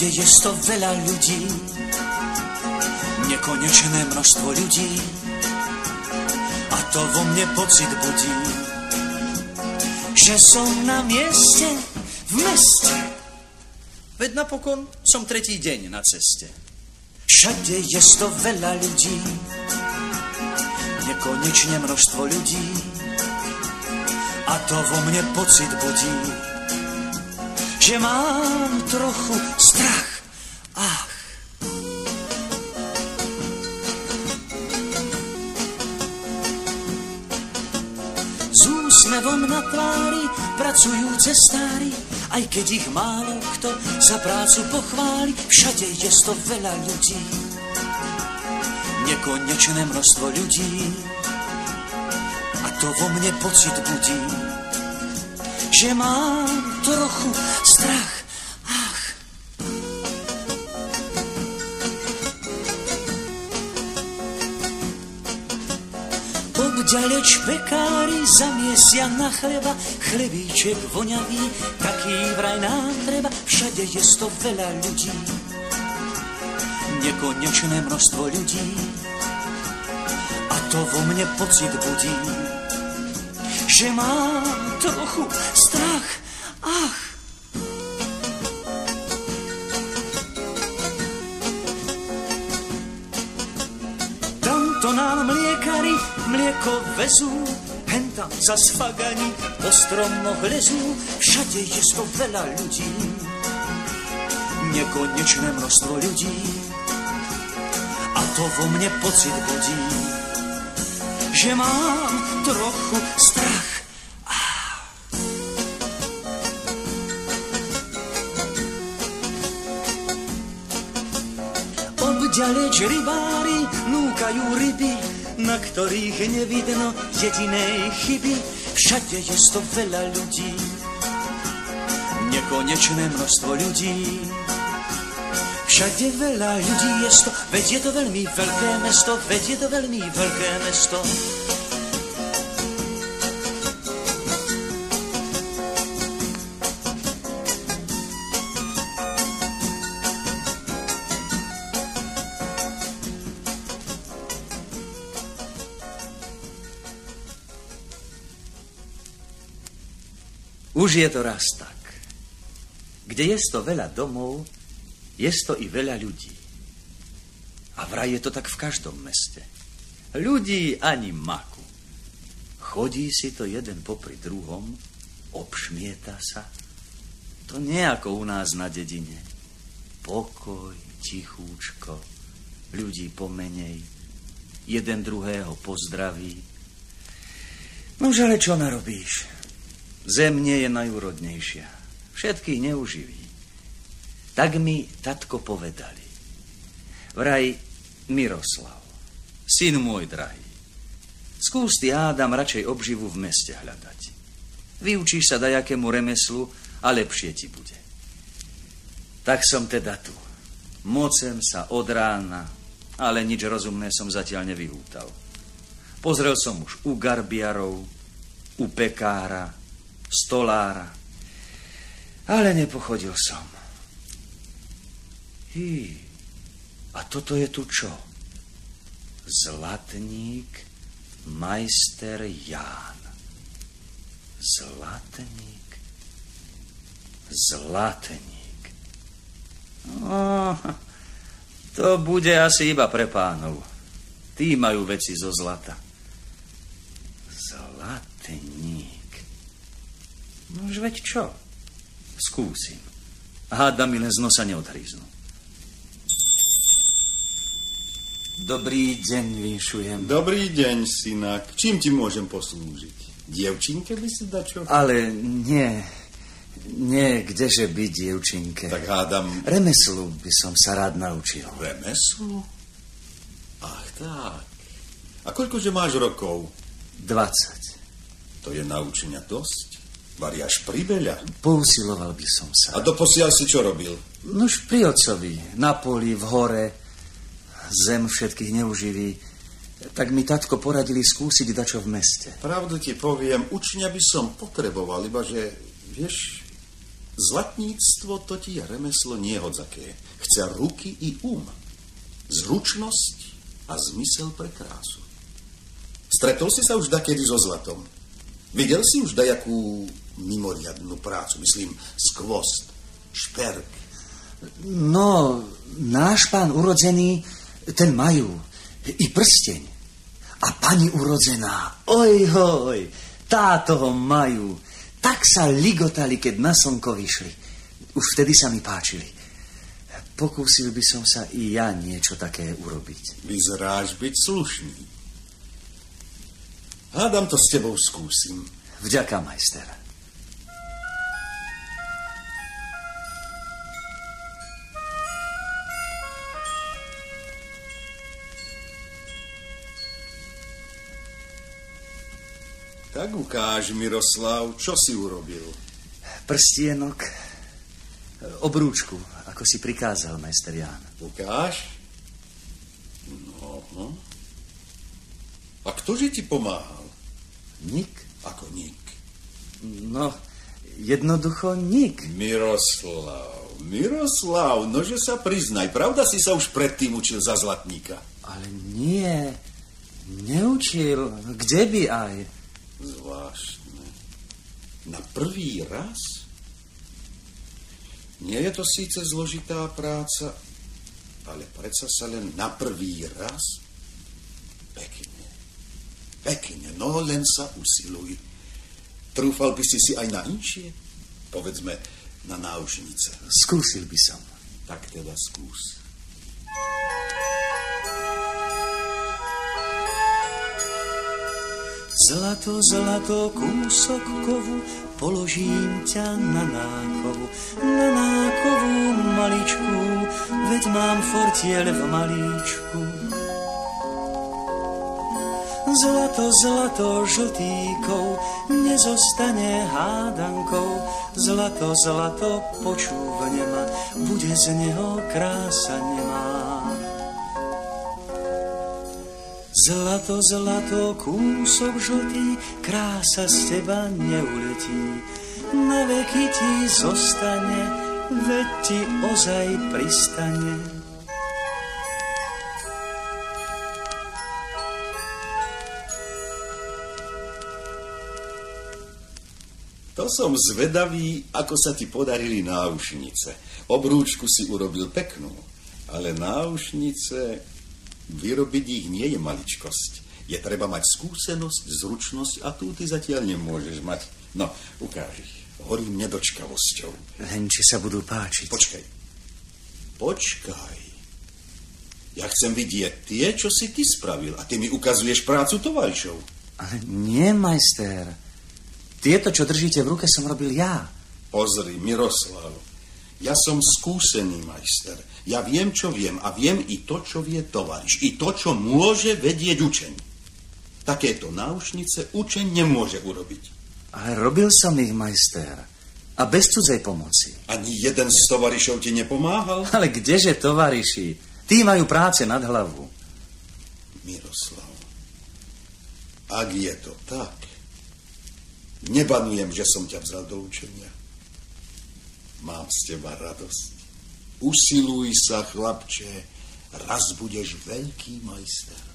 Všade je sto veľa ľudí, nekonečné množstvo ľudí a to vo mne pocit budí, že som na mieste, v meste. Veď napokon som tretí deň na ceste. Všade je sto veľa ľudí, nekonečne množstvo ľudí a to vo mne pocit budí, že mám trochu strach. Ach, S úsmevom na tvári pracujú cestári, aj keď ich málo kto za prácu pochváli, všade je to veľa ľudí, nekonečné množstvo ľudí a to vo mne pocit budí, že mám trochu strach. Ach. Obďaleč pekári zamiesia na chleba, chlebíček voňavý, taký vraj nám treba, všade je to veľa ľudí, nekonečné množstvo ľudí a to vo mne pocit budí, že mám trochu strach. Ach, Tamto nám mliekari mlieko vezú, hen tam zas fagani po stromoch lezú, všade je to veľa ľudí, nekonečné množstvo ľudí. A to vo mne pocit budí, že mám trochu strach. Obďaleč rybári núkajú ryby, na ktorých nevidno jedinej chyby. Všade je to veľa ľudí, nekonečné množstvo ľudí. Všade veľa ľudí je to, veď je to veľmi veľké mesto, veď je to veľmi veľké mesto. Už je to raz tak. Kde je to veľa domov, je to i veľa ľudí. A vraj je to tak v každom meste. Ľudí ani maku. Chodí si to jeden popri druhom, obšmieta sa. To nie ako u nás na dedine. Pokoj, tichúčko, ľudí pomenej, jeden druhého pozdraví. No ale čo narobíš? Zem nie je najúrodnejšia. Všetkých neuživí. Tak mi tatko povedali. Vraj Miroslav, syn môj drahý, skús ty, Ádam, radšej obživu v meste hľadať. Vyučíš sa dajakému remeslu a lepšie ti bude. Tak som teda tu. Mocem sa od rána, ale nič rozumné som zatiaľ nevyhútal. Pozrel som už u garbiarov, u pekára, stolára, ale nepochodil som. Hí, a toto je tu čo? Zlatník, majster Ján. Zlatník, zlatník. No, to bude asi iba pre pánov. Tí majú veci zo zlata. Zlatník. No už veď čo? Skúsim. Háda mi len z nosa neodhríznu. Dobrý deň, vinšujem. Dobrý deň, synak. Čím ti môžem poslúžiť? Dievčinke by si dačo? Ale nie, nie, kdeže by dievčinke. Tak hádam... Remeslu by som sa rád naučil. Remeslu? Ach, tak. A koľkože máš rokov? 20. To je naučenia dosť. Variaš priveľa. Pousiloval by som sa. A doposiaľ si čo robil? Nož pri otcovi, na poli, v hore, zem všetkých neuživí, tak mi tatko poradili skúsiť dačo v meste. Pravdu ti poviem, učňa by som potreboval, iba že, vieš, Zlatníctvo to ti je remeslo niehodzaké. Chce ruky i um. Zručnosť a zmysel pre krásu. Stretol si sa už dakedy so zlatom? Videl si už dajakú mimoriadnú prácu, myslím, skvost, šperk. No, náš pán urodzený, ten majú i prsteň. A pani urodzená, oj, hoj, táto ho majú. Tak sa ligotali, keď na slnko vyšli. Už vtedy sa mi páčili. Pokúsil by som sa i ja niečo také urobiť. Vyzeráš byť slušný. Hádam to s tebou skúsim. Vďaka, majster. Tak ukáž, Miroslav, čo si urobil. Prstienok, obrúčku, ako si prikázal, majster Ján. Ukáž. No. no. A ktože ti pomáhal? Nik? Ako nik? No, jednoducho nik. Miroslav, Miroslav, nože sa priznaj, pravda si sa už predtým učil za zlatníka? Ale nie, neučil. Kde by aj? Na prvý raz? Nie je to síce zložitá práca, ale predsa sa len na prvý raz? Pekne. Pekne, no len sa usiluj. Trúfal by si si aj na inšie? Povedzme, na náušnice. Skúsil by som. Tak teda skús. Zlato, zlato, kúsok kovu, položím ťa na nákovu, na nákovu maličku, veď mám fortiel v malíčku. Zlato, zlato, žltíkou, nezostane hádankou, zlato, zlato, počúvne ma, bude z neho krása nemá. Zlato, zlato, kúsok žltý, krása z teba neuletí. Na veky ti zostane, veď ti ozaj pristane. To som zvedavý, ako sa ti podarili náušnice. Obrúčku si urobil peknú, ale náušnice Vyrobiť ich nie je maličkosť. Je treba mať skúsenosť, zručnosť a tu ty zatiaľ nemôžeš mať. No, ukáž ich. Horím nedočkavosťou. Len či sa budú páčiť. Počkaj. Počkaj. Ja chcem vidieť tie, čo si ty spravil a ty mi ukazuješ prácu tovarišov. Ale nie, majster. Tieto, čo držíte v ruke, som robil ja. Pozri, Miroslav. Ja som skúsený majster. Ja viem, čo viem a viem i to, čo vie tovariš. I to, čo môže vedieť učeň. Takéto náušnice učeň nemôže urobiť. Ale robil som ich, majster. A bez cudzej pomoci. Ani jeden z tovarišov ti nepomáhal? Ale kdeže tovariši? Tí majú práce nad hlavu. Miroslav, ak je to tak, nebanujem, že som ťa vzal do učenia. Mám z teba radosť. Usiluj sa, chlapče, raz budeš veľký majster.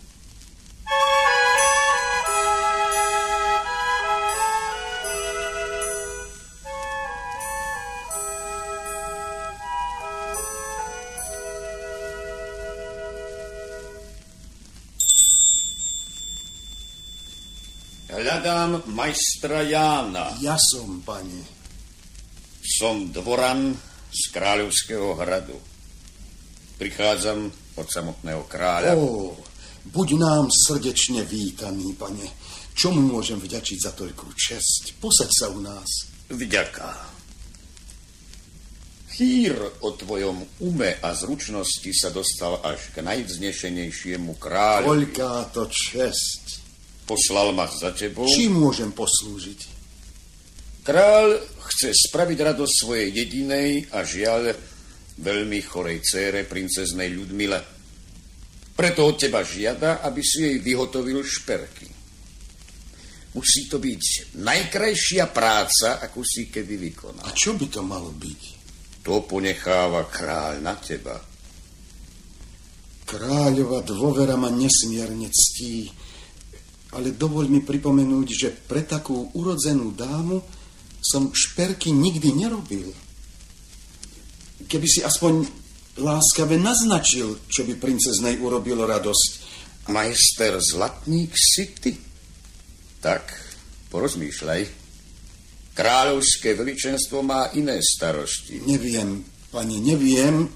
Hľadám majstra Jána. Ja som, pane. Som dvoran z kráľovského hradu. Prichádzam od samotného kráľa. Ó, buď nám srdečne vítaný, pane. Čomu môžem vďačiť za toľkú česť? Posaď sa u nás. Vďaka. Chýr o tvojom ume a zručnosti sa dostal až k najvznešenejšiemu kráľu. Koľká to česť. Poslal ma za tebou. Čím môžem poslúžiť? Král chce spraviť radosť svojej jedinej a žiaľ veľmi chorej cére, princeznej Ľudmile. Preto od teba žiada, aby si jej vyhotovil šperky. Musí to byť najkrajšia práca, akú si kedy vykonal. A čo by to malo byť? To ponecháva kráľ na teba. Kráľova dôvera ma nesmierne ctí, ale dovoľ mi pripomenúť, že pre takú urodzenú dámu som šperky nikdy nerobil. Keby si aspoň láskave naznačil, čo by princeznej urobilo radosť. Majster Zlatník si ty? Tak, porozmýšľaj. Kráľovské veličenstvo má iné starosti. Neviem, pani, neviem,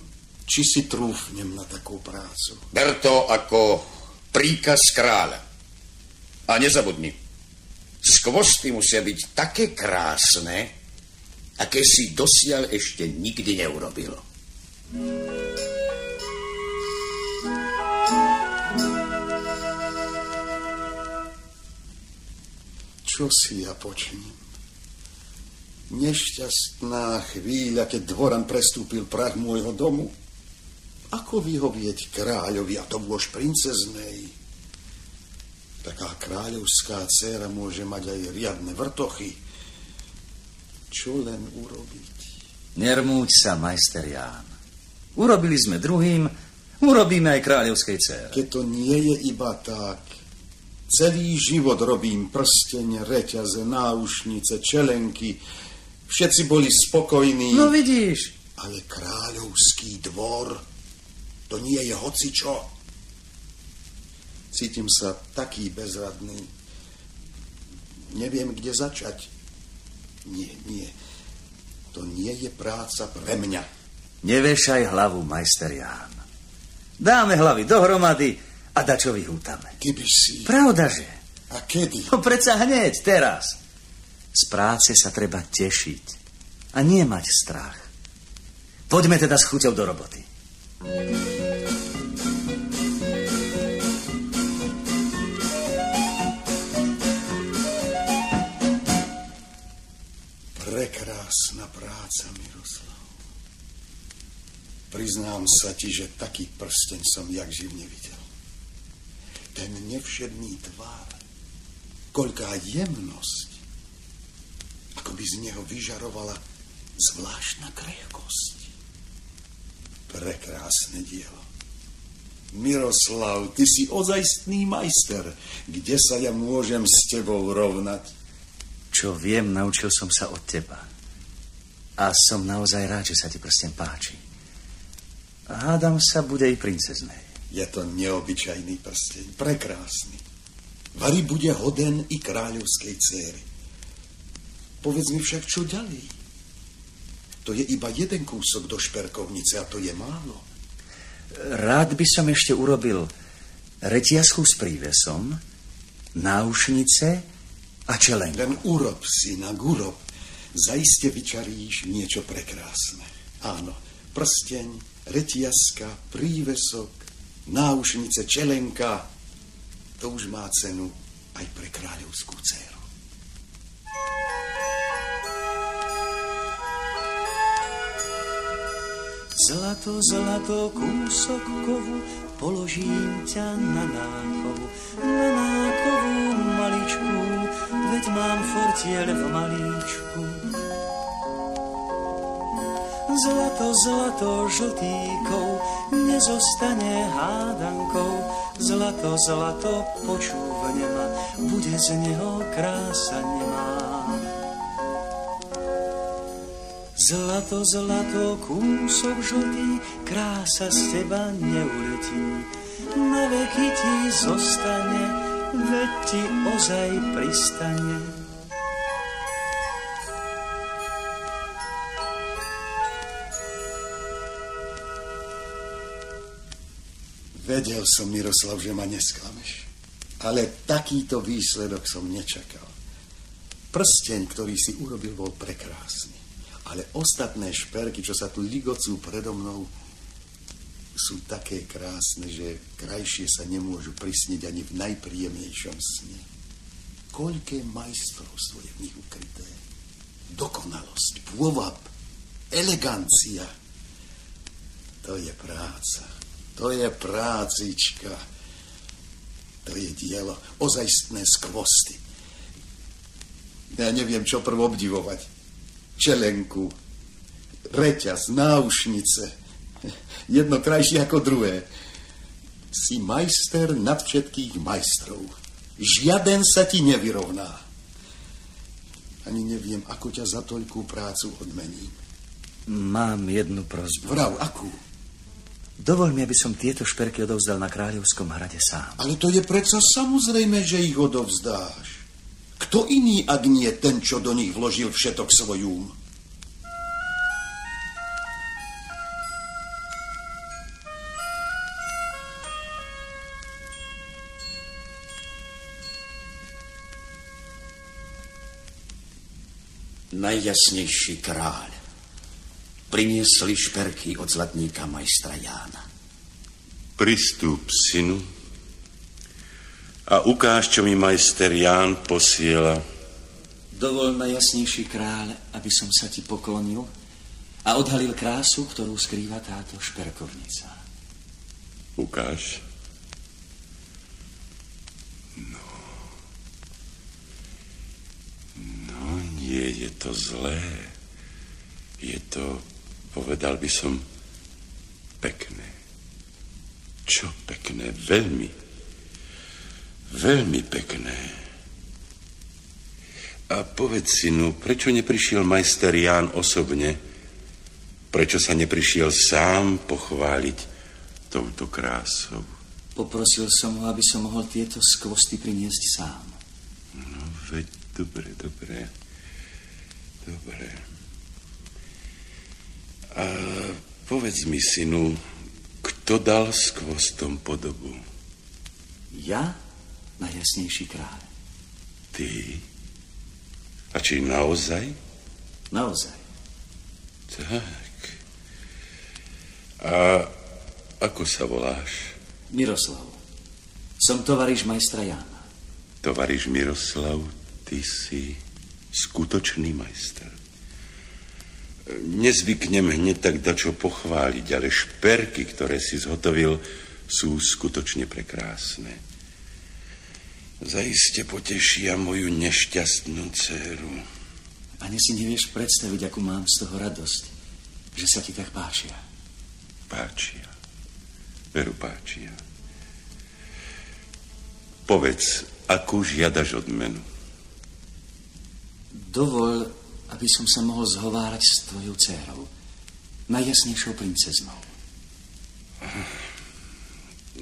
či si trúfnem na takú prácu. Ber to ako príkaz kráľa. A nezabudni, skvosty musia byť také krásne, aké si dosiaľ ešte nikdy neurobil. Čo si ja počním? Nešťastná chvíľa, keď dvoran prestúpil prach môjho domu. Ako vyhovieť kráľovi a to bôž princeznej? Taká kráľovská dcéra môže mať aj riadne vrtochy. Čo len urobiť? Nermúť sa, majster Ján. Urobili sme druhým, urobíme aj kráľovskej dcére. Keď to nie je iba tak. Celý život robím prsteň, reťaze, náušnice, čelenky. Všetci boli spokojní. No vidíš. Ale kráľovský dvor, to nie je hocičo. Cítim sa taký bezradný. Neviem, kde začať. Nie, nie. To nie je práca pre mňa. Nevešaj hlavu, majster Ján. Dáme hlavy dohromady a dačo vyhútame. Keby si... Pravdaže. A kedy? No predsa hneď, teraz. Z práce sa treba tešiť a nie mať strach. Poďme teda s chuťou do roboty. Prekrásna práca, Miroslav. Priznám sa ti, že taký prsteň som jak živ nevidel. Ten nevšedný tvár, koľká jemnosť, ako by z neho vyžarovala zvláštna krehkosť. Prekrásne dielo. Miroslav, ty si ozajstný majster. Kde sa ja môžem s tebou rovnať? Čo viem, naučil som sa od teba. A som naozaj rád, že sa ti prsten páči. Hádam sa bude i princeznej. Je to neobyčajný prsteň, prekrásny. Vary bude hoden i kráľovskej céry. Povedz mi však, čo ďalej? To je iba jeden kúsok do šperkovnice a to je málo. Rád by som ešte urobil retiasku s prívesom, náušnice a čelen. Len urob, synak, urob. Zaiste vyčaríš niečo prekrásne. Áno, prsteň, retiaska, prívesok, náušnice, čelenka. To už má cenu aj pre kráľovskú dceru. Zlato, zlato, kúsok kovu, položím ťa na náchovu, na náchovu maličku, veď mám fortiel v malíčku. Zlato, zlato, žltíkou, nezostane hádankou, zlato, zlato, počúvne ma, bude z neho krása nemá. Zlato, zlato, kúsok žltý, krása z teba neuletí. Na veky ti zostane, veď ti ozaj pristane. Vedel som, Miroslav, že ma nesklameš. Ale takýto výsledok som nečakal. Prsteň, ktorý si urobil, bol prekrásny ale ostatné šperky, čo sa tu ligocú predo mnou, sú také krásne, že krajšie sa nemôžu prisniť ani v najpríjemnejšom sne. Koľké majstrovstvo je v nich ukryté. Dokonalosť, pôvab, elegancia. To je práca. To je prácička. To je dielo. Ozajstné skvosty. Ja neviem, čo prv obdivovať. Čelenku, reťaz, náušnice. Jedno krajšie ako druhé. Si majster nad všetkých majstrov. Žiaden sa ti nevyrovná. Ani neviem, ako ťa za toľkú prácu odmením. Mám jednu prozbu. Vrav, akú? Dovol mi, aby som tieto šperky odovzdal na kráľovskom hrade sám. Ale to je predsa samozrejme, že ich odovzdáš. Kto iný, ak nie ten, čo do nich vložil všetok svoj Najjasnejší kráľ. Priniesli šperky od zlatníka majstra Jána. Pristúp, synu, a ukáž, čo mi majster Ján posiela. Dovol najjasnejší kráľ, aby som sa ti poklonil a odhalil krásu, ktorú skrýva táto šperkovnica. Ukáž. No. No, nie je to zlé. Je to, povedal by som, pekné. Čo pekné? Veľmi. Veľmi pekné. A povedz si, no, prečo neprišiel majster Ján osobne? Prečo sa neprišiel sám pochváliť touto krásou? Poprosil som ho, aby som mohol tieto skvosty priniesť sám. No, veď, dobre, dobre. Dobre. A povedz mi, synu, kto dal skvostom podobu? Ja? najjasnejší kráľ. Ty? A či naozaj? Naozaj. Tak. A ako sa voláš? Miroslav. Som tovariš majstra Jána. Tovariš Miroslav, ty si skutočný majster. Nezvyknem hneď tak dačo pochváliť, ale šperky, ktoré si zhotovil, sú skutočne prekrásne. Zaiste potešia moju nešťastnú dceru. Ani si nevieš predstaviť, akú mám z toho radosť, že sa ti tak páčia. Páčia. Veru páčia. Povedz, akú žiadaš odmenu? Dovol, aby som sa mohol zhovárať s tvojou dcerou, najjasnejšou princeznou.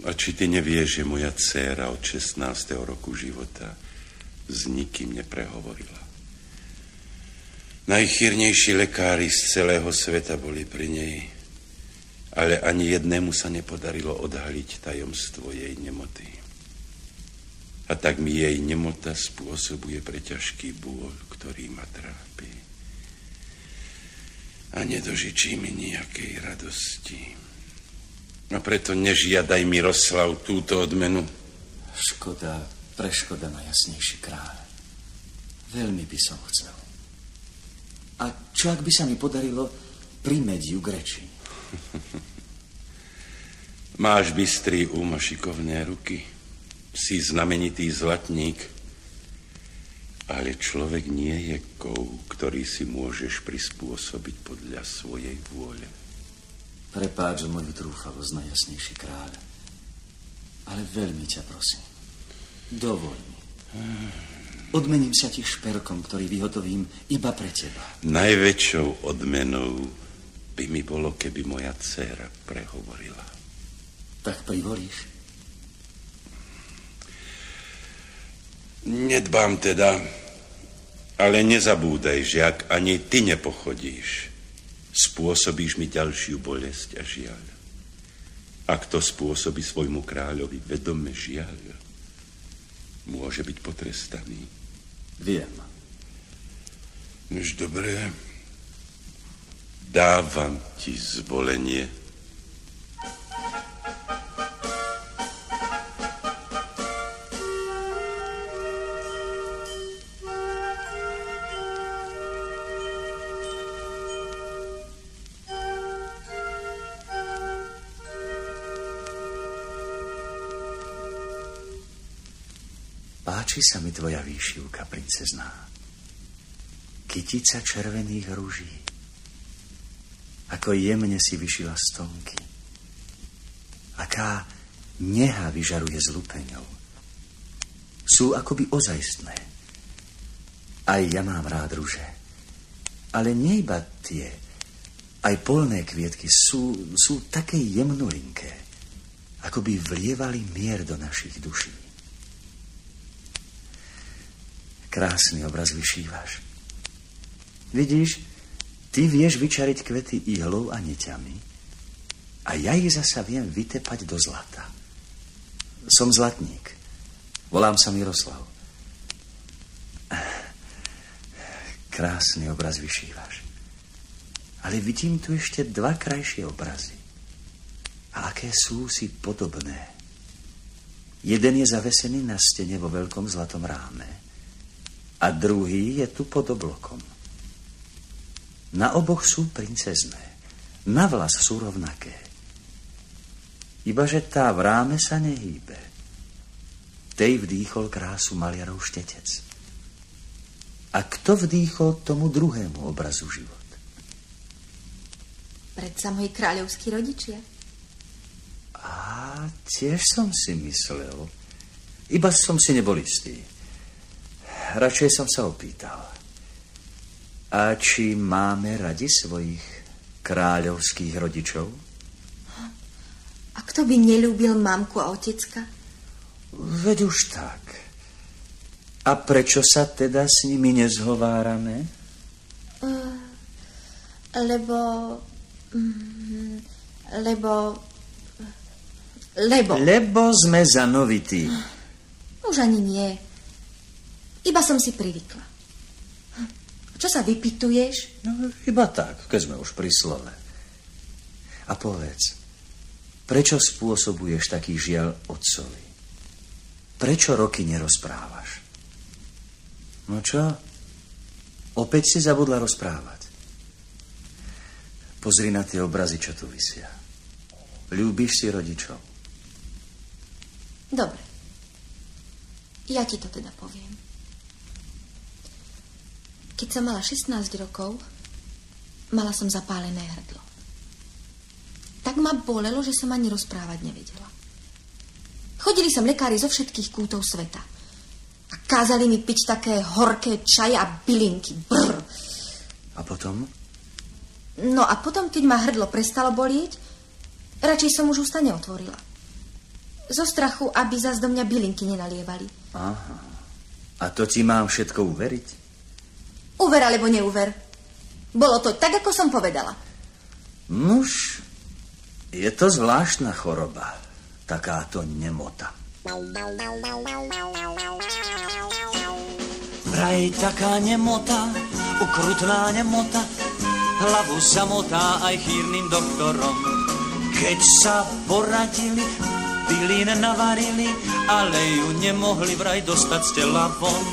A či ty nevieš, že moja dcéra od 16. roku života s nikým neprehovorila? Najchyrnejší lekári z celého sveta boli pri nej, ale ani jednému sa nepodarilo odhaliť tajomstvo jej nemoty. A tak mi jej nemota spôsobuje preťažký bôľ, ktorý ma trápi. A nedožičí mi nejakej radosti. A preto nežiadaj Miroslav túto odmenu. Škoda, preškoda na jasnejší kráľ. Veľmi by som chcel. A čo ak by sa mi podarilo primeť ju k reči? Máš bystrý um a šikovné ruky. Si znamenitý zlatník. Ale človek nie je kov, ktorý si môžeš prispôsobiť podľa svojej vôle. Prepáč moju trúfalosť, najjasnejší kráľ. Ale veľmi ťa prosím, dovol mi. Odmením sa ti šperkom, ktorý vyhotovím iba pre teba. Najväčšou odmenou by mi bolo, keby moja dcéra prehovorila. Tak privolíš? Nedbám teda, ale nezabúdaj, že ak ani ty nepochodíš, spôsobíš mi ďalšiu bolesť a žiaľ. Ak to spôsobí svojmu kráľovi vedome žiaľ, môže byť potrestaný. Viem. Už dobre, dávam ti zvolenie. Páči sa mi tvoja výšivka, princezná. kytica červených rúží. Ako jemne si vyšila stonky. Aká neha vyžaruje z lupeňov. Sú akoby ozajstné. Aj ja mám rád rúže. Ale nie iba tie. Aj polné kvietky sú, sú také jemnulinké, ako by vlievali mier do našich duší. Krásny obraz vyšívaš. Vidíš, ty vieš vyčariť kvety ihlou a neťami a ja ich zasa viem vytepať do zlata. Som zlatník. Volám sa Miroslav. Krásny obraz vyšívaš. Ale vidím tu ešte dva krajšie obrazy. A aké sú si podobné. Jeden je zavesený na stene vo veľkom zlatom ráme a druhý je tu pod oblokom. Na oboch sú princezné. Na vlas sú rovnaké. Ibaže tá v ráme sa nehýbe. Tej vdýchol krásu maliarov štetec. A kto vdýchol tomu druhému obrazu život? Predsa moji kráľovskí rodičia. A tiež som si myslel. Iba som si nebol istý. Radšej som sa opýtal. A či máme radi svojich kráľovských rodičov? A kto by nelúbil mamku a otecka? Veď už tak. A prečo sa teda s nimi nezhovárame? Uh, lebo... Mm, lebo... Lebo... Lebo sme zanovití. Už ani nie. Iba som si privykla. Čo sa vypituješ? No, iba tak, keď sme už pri slove. A povedz, prečo spôsobuješ taký žiaľ otcovi? Prečo roky nerozprávaš? No čo? Opäť si zabudla rozprávať. Pozri na tie obrazy, čo tu vysia. Ľúbiš si rodičov? Dobre. Ja ti to teda poviem. Keď som mala 16 rokov, mala som zapálené hrdlo. Tak ma bolelo, že som ani rozprávať nevedela. Chodili som lekári zo všetkých kútov sveta. A kázali mi piť také horké čaje a bylinky. Brr. A potom? No a potom, keď ma hrdlo prestalo bolieť, radšej som už ústa neotvorila. Zo strachu, aby zas do mňa bylinky nenalievali. Aha. A to ti mám všetko uveriť? Uver alebo neuver. Bolo to tak, ako som povedala. Muž, je to zvláštna choroba, takáto nemota. Vraj taká nemota, ukrutná nemota, hlavu samotá aj chýrnym doktorom. Keď sa poradili, bylín navarili, ale ju nemohli vraj dostať z tela von.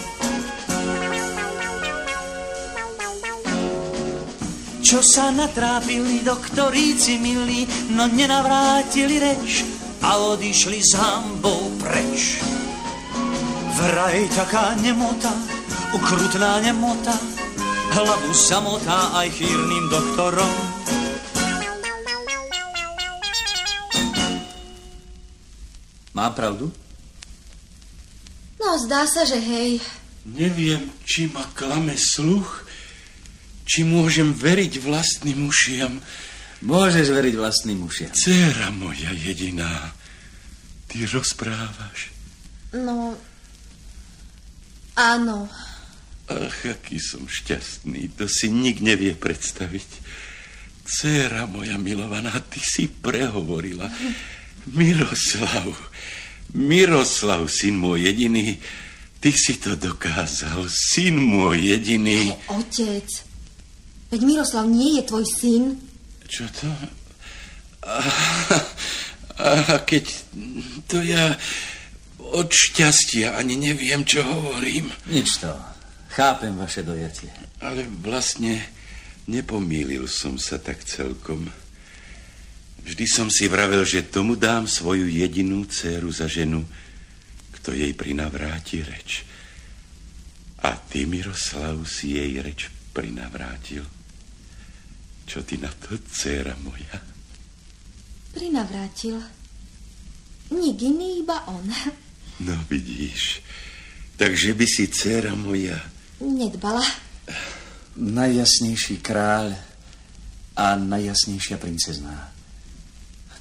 Čo sa natrápili doktoríci milí, no nenavrátili reč a odišli s hambou preč. Vraj taká nemota, ukrutná nemota, hlavu samotá aj chýrnym doktorom. Má pravdu? No, zdá sa, že hej. Neviem, či ma klame sluch, či môžem veriť vlastným ušiam? Môžeš veriť vlastným ušiam. Céra moja jediná, ty rozprávaš. No, áno. Ach, aký som šťastný, to si nik nevie predstaviť. Céra moja milovaná, ty si prehovorila. Miroslav, Miroslav, syn môj jediný, ty si to dokázal, syn môj jediný. Otec, Veď Miroslav nie je tvoj syn. Čo to? A, a keď to ja od šťastia ani neviem, čo hovorím. Nič to. Chápem vaše dojatie. Ale vlastne nepomýlil som sa tak celkom. Vždy som si vravel, že tomu dám svoju jedinú dceru za ženu, kto jej prinavráti reč. A ty, Miroslav, si jej reč prinavrátil. Čo ty na to, dcera moja? Prinavrátil. Nik iný, iba on. No vidíš, takže by si, dcera moja... Nedbala. Najjasnejší kráľ a najjasnejšia princezná.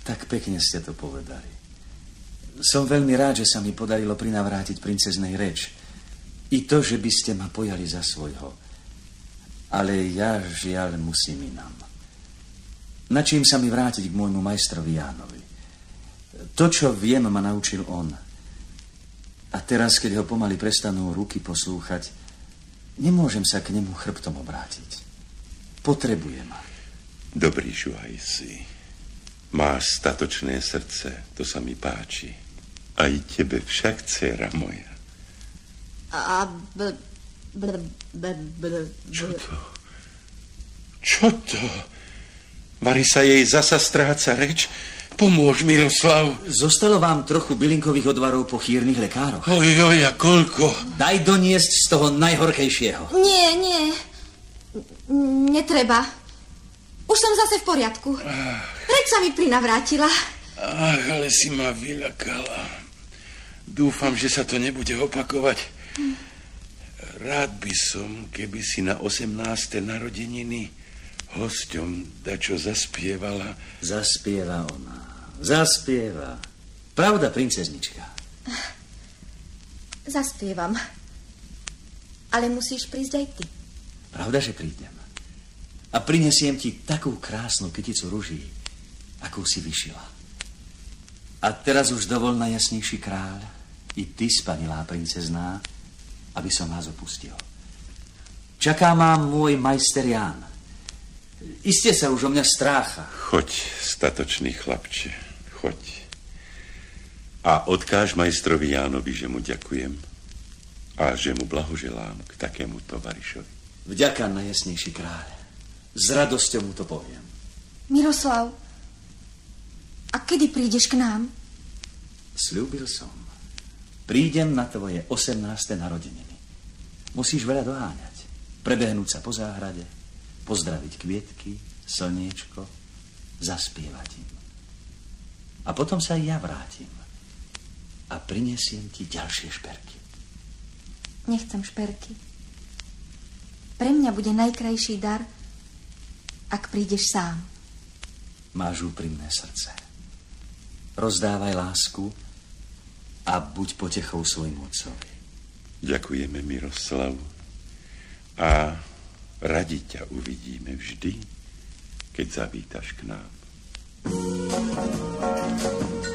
Tak pekne ste to povedali. Som veľmi rád, že sa mi podarilo prinavrátiť princeznej reč. I to, že by ste ma pojali za svojho. Ale ja žiaľ musím inám. Načím sa mi vrátiť k môjmu majstrovi Jánovi. To, čo viem, ma naučil on. A teraz, keď ho pomaly prestanú ruky poslúchať, nemôžem sa k nemu chrbtom obrátiť. Potrebuje ma. Dobrý žuhaj si. Máš statočné srdce, to sa mi páči. Aj tebe však, dcera moja. A... Čo to? Čo to? Vary sa jej zasa stráca reč. Pomôž, Miroslav. Zostalo vám trochu bylinkových odvarov po chýrnych lekároch? Oj, oj, a koľko? Daj doniesť z toho najhorkejšieho. Nie, nie. Netreba. Už som zase v poriadku. Reč sa mi prinavrátila. Ach, ale si ma vyľakala. Dúfam, že sa to nebude opakovať. Rád by som, keby si na 18. narodeniny hosťom dačo zaspievala. Zaspieva ona. Zaspieva. Pravda, princeznička. Zaspievam. Ale musíš prísť aj ty. Pravda, že prídem. A prinesiem ti takú krásnu kyticu ruží, akú si vyšila. A teraz už dovol najjasnejší kráľ, i ty, spanilá princezná, aby som vás opustil. Čaká ma môj majster Ján. Iste sa už o mňa strácha. Choď, statočný chlapče, choď. A odkáž majstrovi Jánovi, že mu ďakujem a že mu blahoželám k takému tovarišovi. Vďaka najjasnejší kráľ. S radosťou mu to poviem. Miroslav, a kedy prídeš k nám? Sľúbil som. Prídem na tvoje 18. narodeniny. Musíš veľa doháňať. Prebehnúť sa po záhrade, pozdraviť kvietky, slniečko, zaspievať im. A potom sa ja vrátim a prinesiem ti ďalšie šperky. Nechcem šperky. Pre mňa bude najkrajší dar, ak prídeš sám. Máš úprimné srdce. Rozdávaj lásku a buď potechou svojim otcovi. Ďakujeme, Miroslav. A radi ťa uvidíme vždy, keď zavítaš k nám. thank you